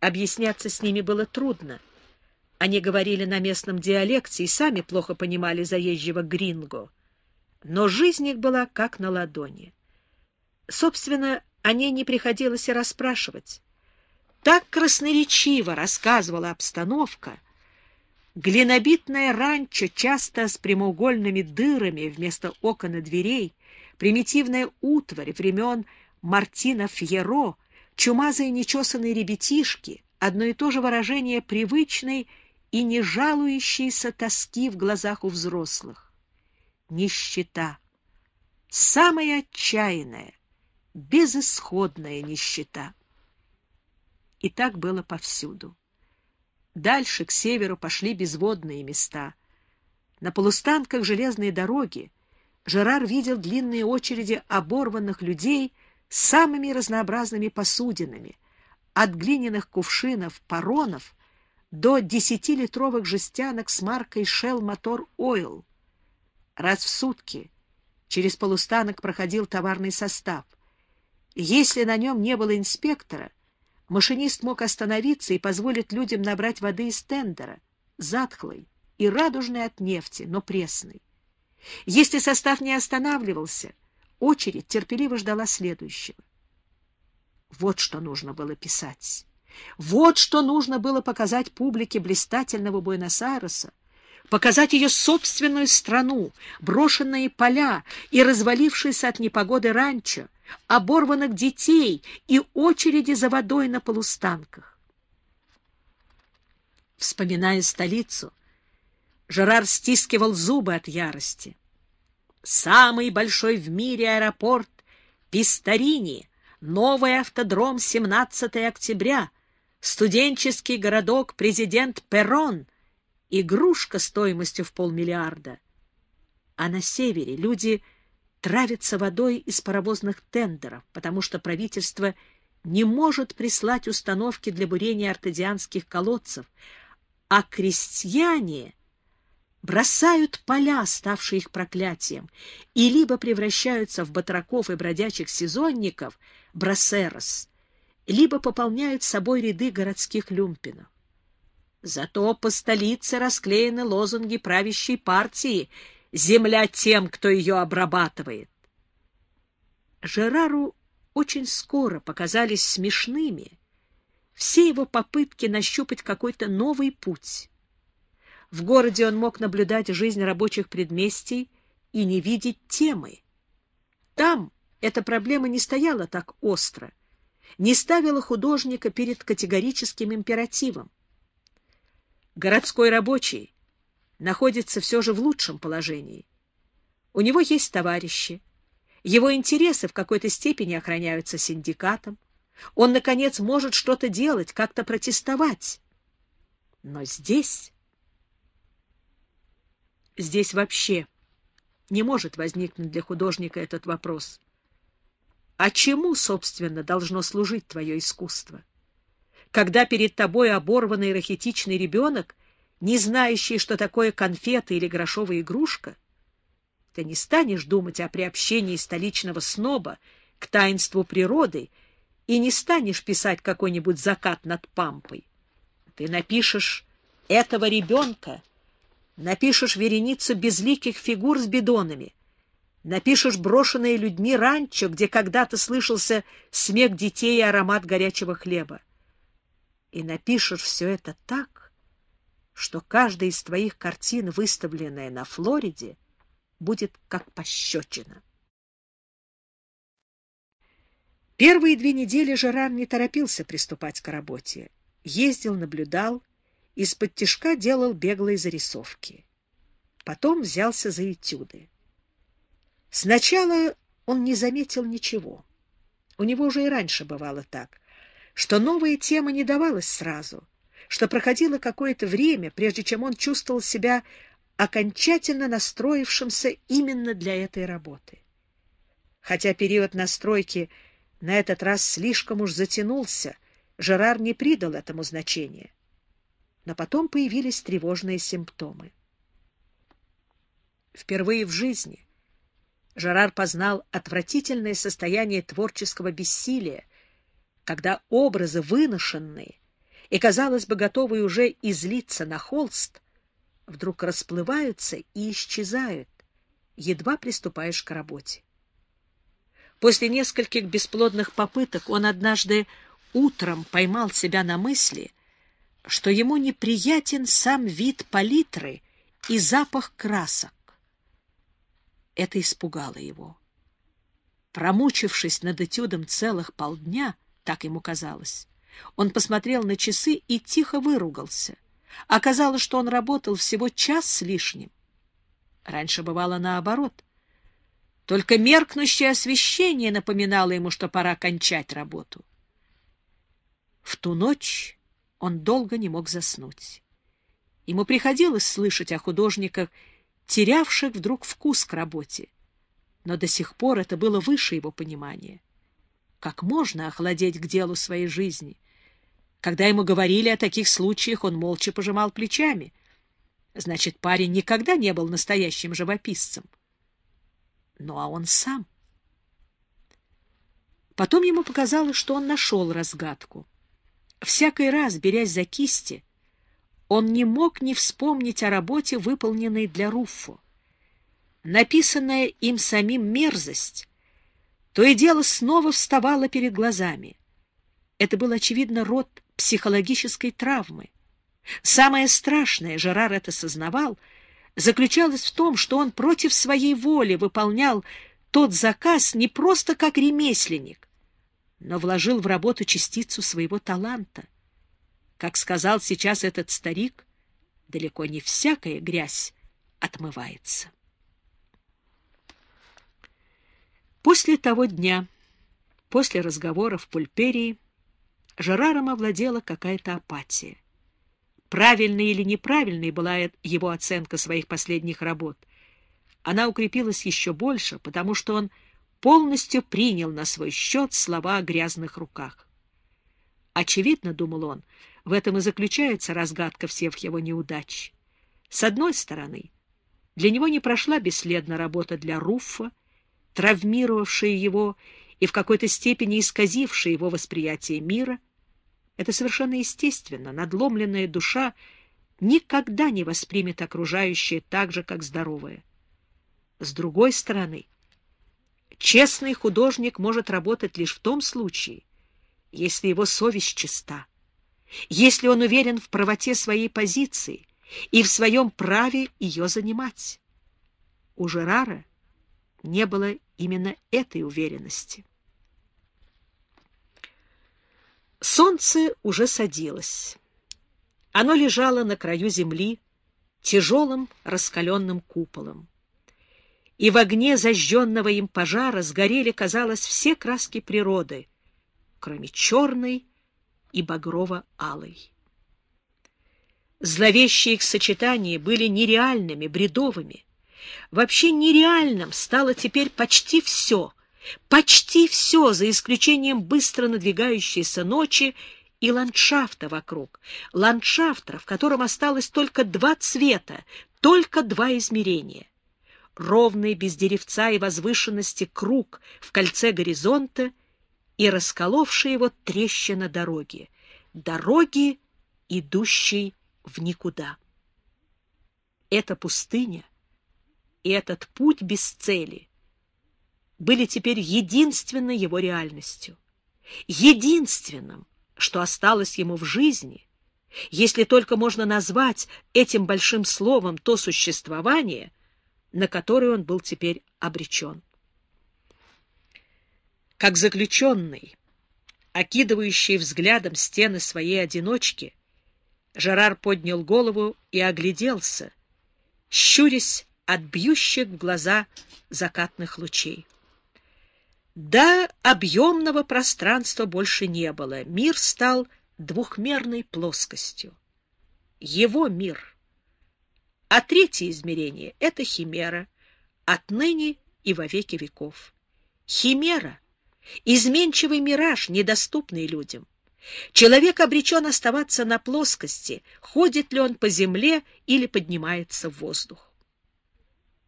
Объясняться с ними было трудно. Они говорили на местном диалекте и сами плохо понимали заезжего гринго. Но жизнь их была как на ладони. Собственно, о ней не приходилось и расспрашивать. Так красноречиво рассказывала обстановка. Глинобитное ранчо, часто с прямоугольными дырами вместо окон и дверей, примитивная утварь времен Мартина Фьеро, чумазые нечесанные ребятишки, одно и то же выражение привычной и не жалующейся тоски в глазах у взрослых. Нищета. Самая отчаянная, безысходная нищета. И так было повсюду. Дальше, к северу, пошли безводные места. На полустанках железной дороги Жерар видел длинные очереди оборванных людей самыми разнообразными посудинами, от глиняных кувшинов, паронов до десятилитровых жестянок с маркой Shell Motor Oil. Раз в сутки через полустанок проходил товарный состав. Если на нем не было инспектора, Машинист мог остановиться и позволить людям набрать воды из тендера, затхлой и радужной от нефти, но пресной. Если состав не останавливался, очередь терпеливо ждала следующего. Вот что нужно было писать. Вот что нужно было показать публике блистательного Буэнос-Айреса, показать ее собственную страну, брошенные поля и развалившиеся от непогоды ранчо, оборванных детей и очереди за водой на полустанках. Вспоминая столицу, Жерар стискивал зубы от ярости. Самый большой в мире аэропорт Пистарини, новый автодром 17 октября, студенческий городок президент Перрон, игрушка стоимостью в полмиллиарда. А на севере люди травятся водой из паровозных тендеров, потому что правительство не может прислать установки для бурения артезианских колодцев, а крестьяне бросают поля, ставшие их проклятием, и либо превращаются в батраков и бродячих сезонников, брасерос, либо пополняют собой ряды городских люмпинов. Зато по столице расклеены лозунги правящей партии — земля тем, кто ее обрабатывает. Жерару очень скоро показались смешными все его попытки нащупать какой-то новый путь. В городе он мог наблюдать жизнь рабочих предместий и не видеть темы. Там эта проблема не стояла так остро, не ставила художника перед категорическим императивом. Городской рабочий находится все же в лучшем положении. У него есть товарищи, его интересы в какой-то степени охраняются синдикатом, он, наконец, может что-то делать, как-то протестовать. Но здесь... Здесь вообще не может возникнуть для художника этот вопрос. А чему, собственно, должно служить твое искусство? Когда перед тобой оборванный рахитичный ребенок не знающий, что такое конфета или грошовая игрушка, ты не станешь думать о приобщении столичного сноба к таинству природы и не станешь писать какой-нибудь закат над пампой. Ты напишешь этого ребенка, напишешь вереницу безликих фигур с бидонами, напишешь брошенные людьми ранчо, где когда-то слышался смех детей и аромат горячего хлеба. И напишешь все это так, что каждая из твоих картин, выставленная на Флориде, будет как пощечина. Первые две недели Жерар не торопился приступать к работе. Ездил, наблюдал, из-под тишка делал беглые зарисовки. Потом взялся за этюды. Сначала он не заметил ничего. У него уже и раньше бывало так, что новая тема не давалась сразу, что проходило какое-то время, прежде чем он чувствовал себя окончательно настроившимся именно для этой работы. Хотя период настройки на этот раз слишком уж затянулся, Жерар не придал этому значения. Но потом появились тревожные симптомы. Впервые в жизни Жерар познал отвратительное состояние творческого бессилия, когда образы, выношенные, и, казалось бы, готовые уже излиться на холст, вдруг расплываются и исчезают, едва приступаешь к работе. После нескольких бесплодных попыток он однажды утром поймал себя на мысли, что ему неприятен сам вид палитры и запах красок. Это испугало его. Промучившись над этюдом целых полдня, так ему казалось, он посмотрел на часы и тихо выругался. Оказалось, что он работал всего час с лишним. Раньше бывало наоборот. Только меркнущее освещение напоминало ему, что пора кончать работу. В ту ночь он долго не мог заснуть. Ему приходилось слышать о художниках, терявших вдруг вкус к работе. Но до сих пор это было выше его понимания. Как можно охладеть к делу своей жизни? Когда ему говорили о таких случаях, он молча пожимал плечами. Значит, парень никогда не был настоящим живописцем. Ну, а он сам. Потом ему показалось, что он нашел разгадку. Всякий раз, берясь за кисти, он не мог не вспомнить о работе, выполненной для Руффо. Написанная им самим мерзость то и дело снова вставала перед глазами. Это был, очевидно, род психологической травмы. Самое страшное, Жерар это сознавал, заключалось в том, что он против своей воли выполнял тот заказ не просто как ремесленник, но вложил в работу частицу своего таланта. Как сказал сейчас этот старик, далеко не всякая грязь отмывается. После того дня, после разговора в Пульперии, Жераром овладела какая-то апатия. Правильной или неправильной была его оценка своих последних работ. Она укрепилась еще больше, потому что он полностью принял на свой счет слова о грязных руках. Очевидно, — думал он, — в этом и заключается разгадка всех его неудач. С одной стороны, для него не прошла бесследно работа для Руффа, травмировавшая его и в какой-то степени исказившая его восприятие мира. Это совершенно естественно. Надломленная душа никогда не воспримет окружающее так же, как здоровая. С другой стороны, честный художник может работать лишь в том случае, если его совесть чиста, если он уверен в правоте своей позиции и в своем праве ее занимать. У Жерара не было именно этой уверенности. Солнце уже садилось. Оно лежало на краю земли тяжелым раскаленным куполом. И в огне зажженного им пожара сгорели, казалось, все краски природы, кроме черной и багрово-алой. Зловещие их сочетания были нереальными, бредовыми, Вообще нереальным стало теперь почти все, почти все, за исключением быстро надвигающейся ночи и ландшафта вокруг, ландшафта, в котором осталось только два цвета, только два измерения. Ровный, без деревца и возвышенности круг в кольце горизонта и расколовшая его трещина дороги, дороги, идущей в никуда. Эта пустыня и этот путь без цели были теперь единственной его реальностью, единственным, что осталось ему в жизни, если только можно назвать этим большим словом то существование, на которое он был теперь обречен. Как заключенный, окидывающий взглядом стены своей одиночки, Жерар поднял голову и огляделся, щурясь от бьющих в глаза закатных лучей. Да, объемного пространства больше не было. Мир стал двухмерной плоскостью. Его мир. А третье измерение — это химера, отныне и во веки веков. Химера — изменчивый мираж, недоступный людям. Человек обречен оставаться на плоскости, ходит ли он по земле или поднимается в воздух.